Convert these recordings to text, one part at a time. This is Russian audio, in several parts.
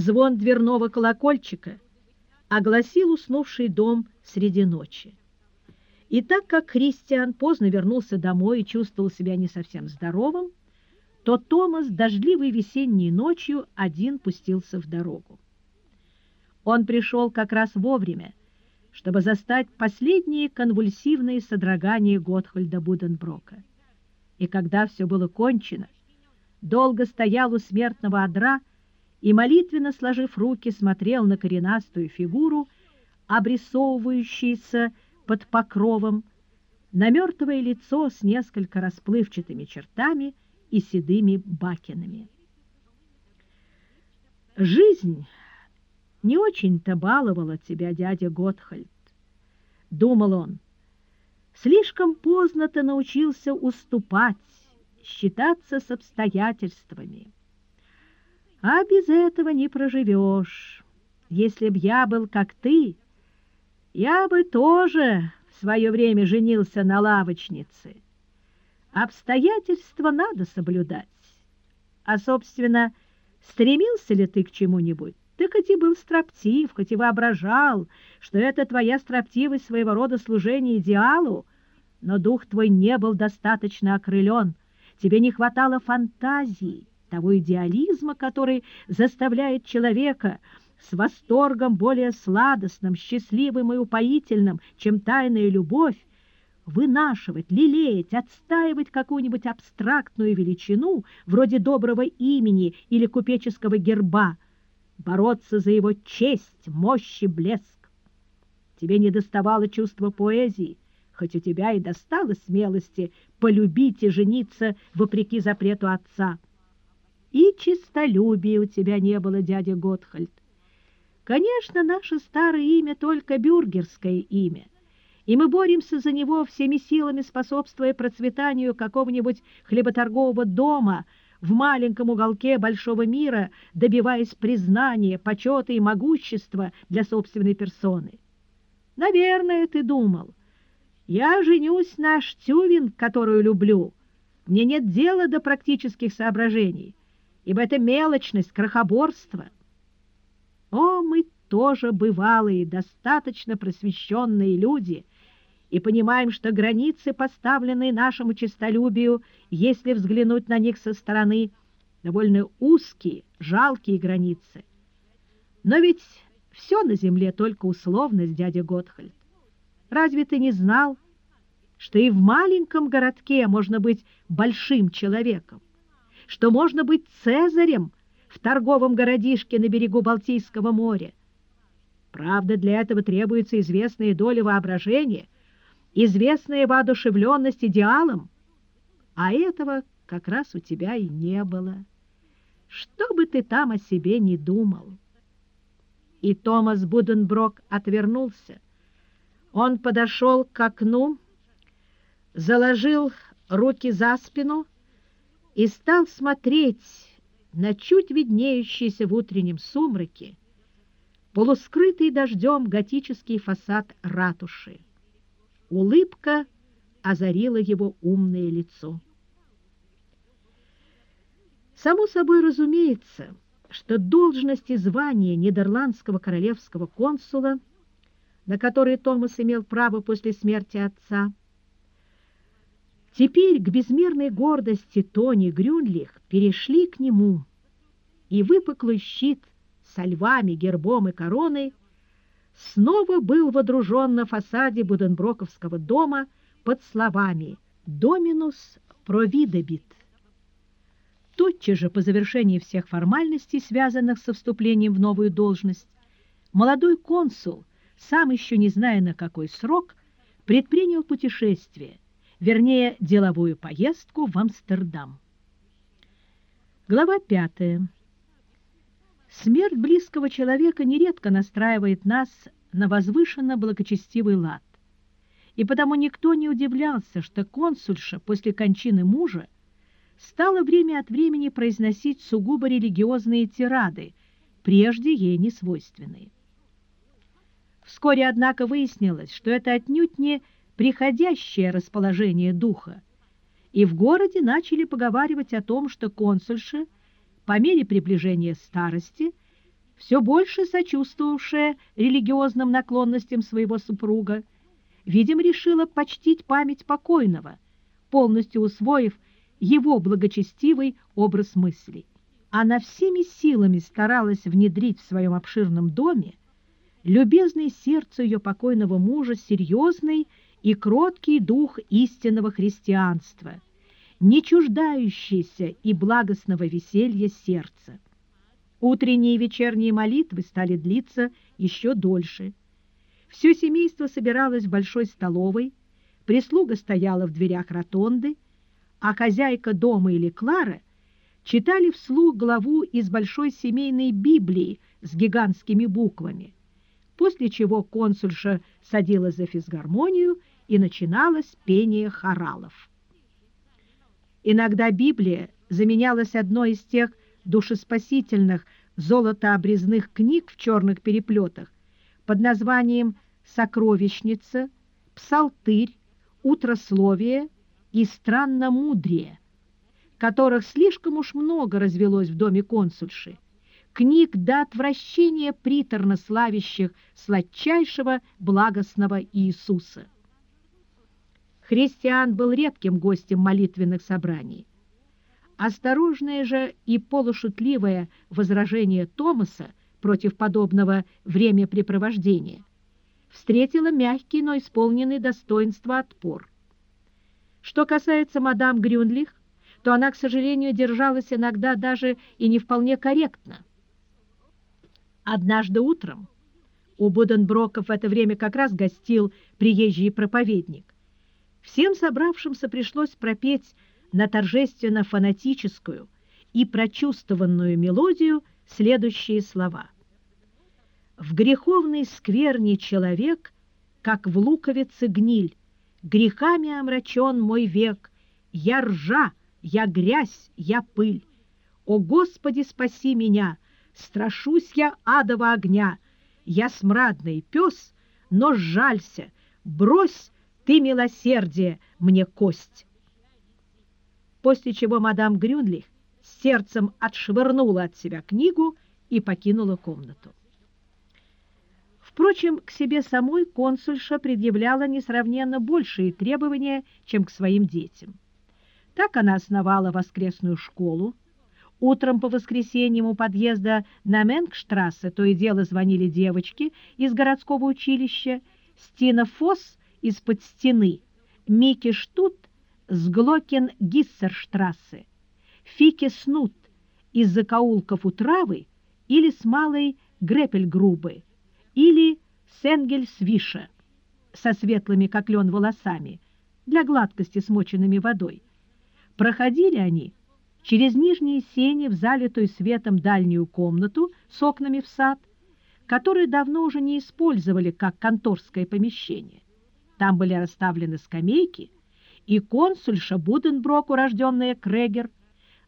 звон дверного колокольчика огласил уснувший дом среди ночи. И так как Кристиан поздно вернулся домой и чувствовал себя не совсем здоровым, то Томас дождливой весенней ночью один пустился в дорогу. Он пришел как раз вовремя, чтобы застать последние конвульсивные содрогания Готхольда Буденброка. И когда все было кончено, долго стоял у смертного одра и, молитвенно сложив руки, смотрел на коренастую фигуру, обрисовывающуюся под покровом, на мертвое лицо с несколько расплывчатыми чертами и седыми бакинами. Жизнь не очень-то баловала тебя, дядя Готхальд, думал он. Слишком поздно ты научился уступать, считаться с обстоятельствами. А без этого не проживешь. Если б я был как ты, я бы тоже в свое время женился на лавочнице. Обстоятельства надо соблюдать. А, собственно, стремился ли ты к чему-нибудь? Ты хоть и был строптив, хоть и воображал, что это твоя строптивость своего рода служение идеалу, но дух твой не был достаточно окрылен, тебе не хватало фантазии, того идеализма, который заставляет человека с восторгом более сладостным, счастливым и упоительным, чем тайная любовь, вынашивать, лелеять, отстаивать какую-нибудь абстрактную величину, вроде доброго имени или купеческого герба, бороться за его честь, мощь и блеск. Тебе не доставало чувства поэзии, хоть у тебя и достало смелости полюбить и жениться вопреки запрету отца. И чистолюбия у тебя не было, дядя Готхальд. Конечно, наше старое имя только бюргерское имя, и мы боремся за него всеми силами, способствуя процветанию какого-нибудь хлеботоргового дома в маленьком уголке большого мира, добиваясь признания, почета и могущества для собственной персоны. Наверное, ты думал, я женюсь на Штювин, которую люблю. Мне нет дела до практических соображений ибо это мелочность, крохоборство. О, мы тоже бывалые, достаточно просвещенные люди, и понимаем, что границы, поставленные нашему честолюбию, если взглянуть на них со стороны, довольно узкие, жалкие границы. Но ведь все на земле только условность, дядя Готхальд. Разве ты не знал, что и в маленьком городке можно быть большим человеком? Что можно быть Цезарем в торговом городишке на берегу Балтийского моря. Правда, для этого требуется известная доля воображения, известная воодушевленность идеалом, а этого как раз у тебя и не было. Что бы ты там о себе не думал. И Томас Буденброк отвернулся. Он подошел к окну, заложил руки за спину и стал смотреть на чуть виднеющийся в утреннем сумраке полускрытый дождем готический фасад ратуши. Улыбка озарила его умное лицо. Само собой разумеется, что должность и звание нидерландского королевского консула, на которые Томас имел право после смерти отца, Теперь к безмерной гордости Тони Грюнлих перешли к нему, и выпуклый щит со львами, гербом и короной снова был водружен на фасаде Буденброковского дома под словами «Доминус провидобит». Тотчас же по завершении всех формальностей, связанных со вступлением в новую должность, молодой консул, сам еще не зная на какой срок, предпринял путешествие – вернее, деловую поездку в Амстердам. Глава пятая. Смерть близкого человека нередко настраивает нас на возвышенно благочестивый лад. И потому никто не удивлялся, что консульша после кончины мужа стала время от времени произносить сугубо религиозные тирады, прежде ей не свойственные. Вскоре, однако, выяснилось, что это отнюдь не приходящее расположение духа, и в городе начали поговаривать о том, что консульша по мере приближения старости все больше сочувствовавшая религиозным наклонностям своего супруга, видимо, решила почтить память покойного, полностью усвоив его благочестивый образ мыслей. Она всеми силами старалась внедрить в своем обширном доме любезный сердцу ее покойного мужа серьезный и кроткий дух истинного христианства, не чуждающийся и благостного веселья сердца. Утренние и вечерние молитвы стали длиться еще дольше. Все семейство собиралось в большой столовой, прислуга стояла в дверях ротонды, а хозяйка дома или Клара читали вслух главу из большой семейной Библии с гигантскими буквами, после чего консульша садилась за физгармонию и начиналось пение хоралов. Иногда Библия заменялась одной из тех душеспасительных золотообрезных книг в черных переплетах под названием «Сокровищница», «Псалтырь», «Утрословие» и «Странномудрие», которых слишком уж много развелось в доме консульши, книг до отвращения приторно славящих сладчайшего благостного Иисуса. Христиан был редким гостем молитвенных собраний. Осторожное же и полушутливое возражение Томаса против подобного времяпрепровождения встретило мягкий, но исполненный достоинства отпор. Что касается мадам Грюнлих, то она, к сожалению, держалась иногда даже и не вполне корректно. Однажды утром у Буденброков в это время как раз гостил приезжий проповедник. Всем собравшимся пришлось пропеть на торжественно-фанатическую и прочувствованную мелодию следующие слова. «В греховной скверне человек, как в луковице гниль, грехами омрачен мой век, я ржа, я грязь, я пыль. О, Господи, спаси меня! Страшусь я адова огня, я смрадный пес, но жалься, брось ты, милосердие, мне кость. После чего мадам Грюнлих сердцем отшвырнула от себя книгу и покинула комнату. Впрочем, к себе самой консульша предъявляла несравненно большие требования, чем к своим детям. Так она основала воскресную школу. Утром по воскресеньям у подъезда на Менгштрассе то и дело звонили девочки из городского училища, Стина Фосс из-под стены, Микки Штут с Глокен-Гиссерштрассе, Фики Снут из закоулков травы или с малой Грепельгрубы, или Сенгельсвиша со светлыми, как лен, волосами, для гладкости смоченными водой. Проходили они через нижние сени в залитую светом дальнюю комнату с окнами в сад, которые давно уже не использовали как конторское помещение. Там были расставлены скамейки, и консульша Буденброк, урожденная Крегер,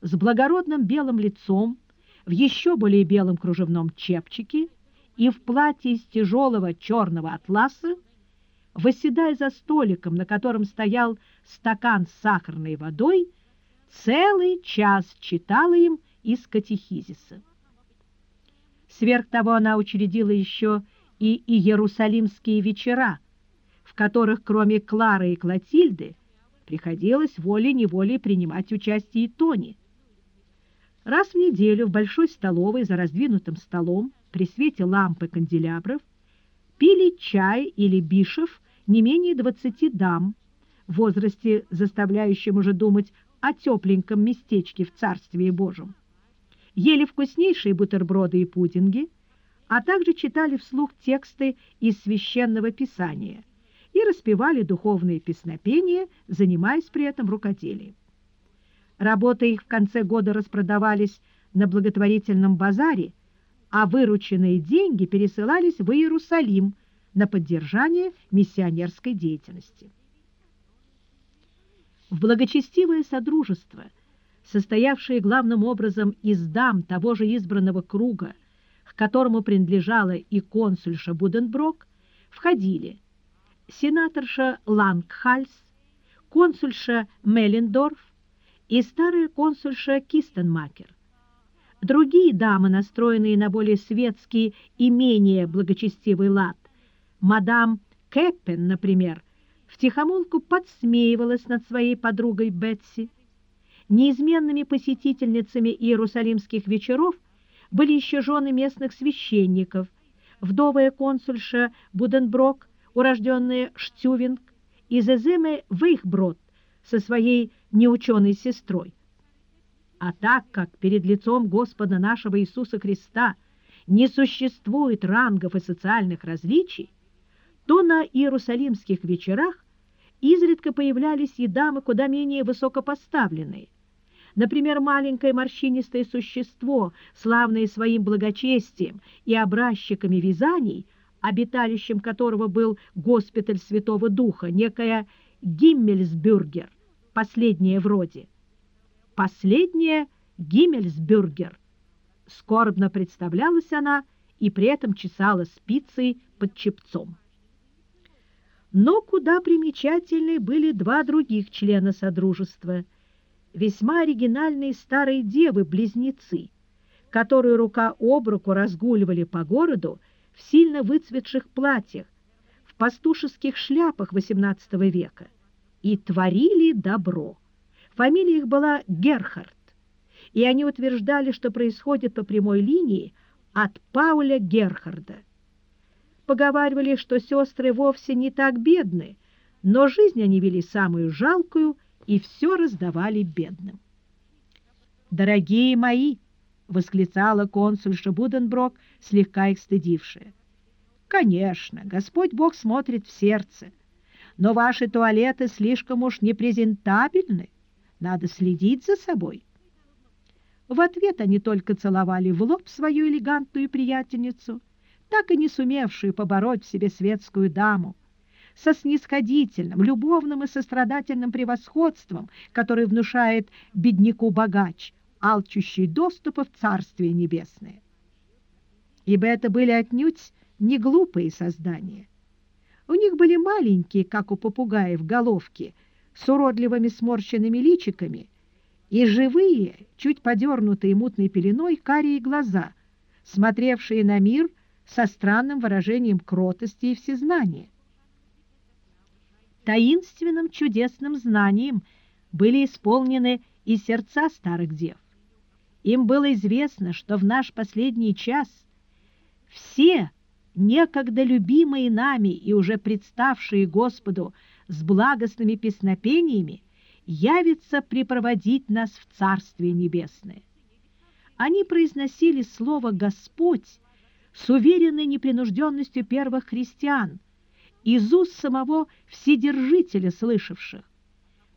с благородным белым лицом, в еще более белом кружевном чепчике и в платье из тяжелого черного атласа, восседая за столиком, на котором стоял стакан с сахарной водой, целый час читала им из катехизиса. Сверх того она учредила еще и Иерусалимские вечера, в которых кроме Клары и Клотильды приходилось волей-неволей принимать участие и Тони. Раз в неделю в большой столовой за раздвинутым столом при свете лампы канделябров пили чай или бишев не менее двадцати дам в возрасте, заставляющем уже думать о тепленьком местечке в Царстве Божьем. Ели вкуснейшие бутерброды и пудинги, а также читали вслух тексты из Священного Писания – распевали духовные песнопения, занимаясь при этом рукоделием. Работы их в конце года распродавались на благотворительном базаре, а вырученные деньги пересылались в Иерусалим на поддержание миссионерской деятельности. В благочестивое содружество, состоявшее главным образом из дам того же избранного круга, к которому принадлежала и консульша Буденброк, входили сенаторша Лангхальс, консульша Меллендорф и старая консульша Кистенмакер. Другие дамы, настроенные на более светский и менее благочестивый лад, мадам Кэппен, например, втихомолку подсмеивалась над своей подругой Бетси. Неизменными посетительницами иерусалимских вечеров были еще жены местных священников, вдовая консульша Буденброк, урожденная Штювинг, и Зеземе Вейхброд со своей неученой сестрой. А так как перед лицом Господа нашего Иисуса Христа не существует рангов и социальных различий, то на иерусалимских вечерах изредка появлялись и дамы куда менее высокопоставленные. Например, маленькое морщинистое существо, славное своим благочестием и образчиками вязаний, обиталищем которого был госпиталь Святого Духа, некая Гиммельсбюргер, последняя вроде. Последняя Гиммельсбюргер. Скорбно представлялась она и при этом чесала спицей под чепцом. Но куда примечательнее были два других члена Содружества, весьма оригинальные старые девы-близнецы, которые рука об руку разгуливали по городу в сильно выцветших платьях, в пастушеских шляпах XVIII века и творили добро. Фамилия их была Герхард, и они утверждали, что происходит по прямой линии от Пауля Герхарда. Поговаривали, что сестры вовсе не так бедны, но жизнь они вели самую жалкую и все раздавали бедным. «Дорогие мои!» — восклицала консульша Буденброк, слегка их стыдившая. «Конечно, Господь Бог смотрит в сердце, но ваши туалеты слишком уж непрезентабельны, надо следить за собой». В ответ они только целовали в лоб свою элегантную приятельницу — так и не сумевшую побороть в себе светскую даму, со снисходительным, любовным и сострадательным превосходством, который внушает бедняку богач, алчущий доступа в Царствие Небесное. Ибо это были отнюдь не глупые создания. У них были маленькие, как у попугаев, головки с уродливыми сморщенными личиками и живые, чуть подернутые мутной пеленой, карие глаза, смотревшие на мир – со странным выражением кротости и всезнания. Таинственным чудесным знанием были исполнены и сердца старых дев. Им было известно, что в наш последний час все некогда любимые нами и уже представшие Господу с благостными песнопениями явятся припроводить нас в Царствие Небесное. Они произносили слово «Господь» с уверенной непринужденностью первых христиан, из уст самого Вседержителя слышавших.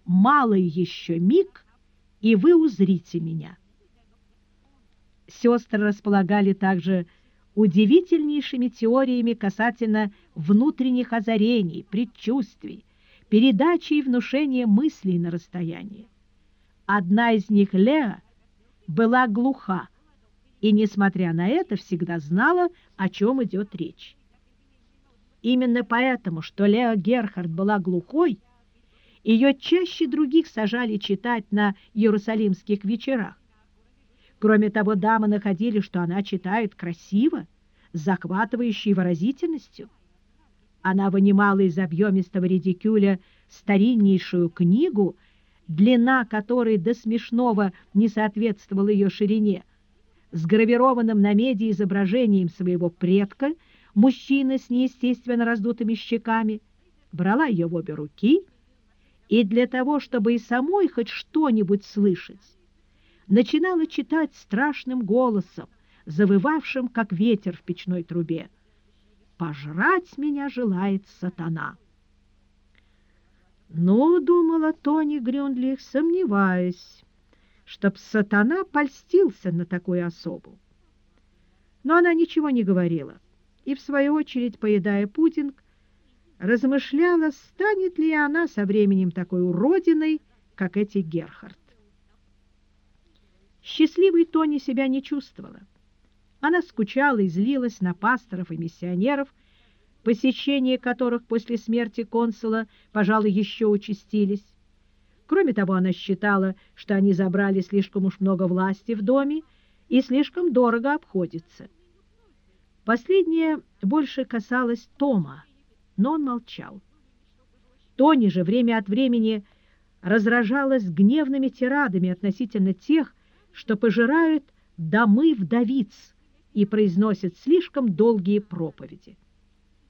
«Малый еще миг, и вы узрите меня». Сестры располагали также удивительнейшими теориями касательно внутренних озарений, предчувствий, передачи и внушения мыслей на расстоянии. Одна из них, Леа, была глуха, и, несмотря на это, всегда знала, о чем идет речь. Именно поэтому, что Лео Герхард была глухой, ее чаще других сажали читать на иерусалимских вечерах. Кроме того, дамы находили, что она читает красиво, с захватывающей выразительностью. Она вынимала из объемистого редикюля стариннейшую книгу, длина которой до смешного не соответствовала ее ширине – с гравированным на меди изображением своего предка, мужчины с неестественно раздутыми щеками, брала ее в обе руки и для того, чтобы и самой хоть что-нибудь слышать, начинала читать страшным голосом, завывавшим, как ветер в печной трубе. «Пожрать меня желает сатана». «Ну, — думала Тони Грюндлих, сомневаясь, чтоб сатана польстился на такую особу. Но она ничего не говорила и, в свою очередь, поедая пудинг, размышляла, станет ли она со временем такой уродиной, как эти Герхард. Счастливой Тони себя не чувствовала. Она скучала и злилась на пасторов и миссионеров, посещения которых после смерти консула, пожалуй, еще участились. Кроме того, она считала, что они забрали слишком уж много власти в доме и слишком дорого обходится. Последнее больше касалось Тома, но он молчал. Тони же время от времени разражалась гневными тирадами относительно тех, что пожирают домы вдовиц и произносят слишком долгие проповеди.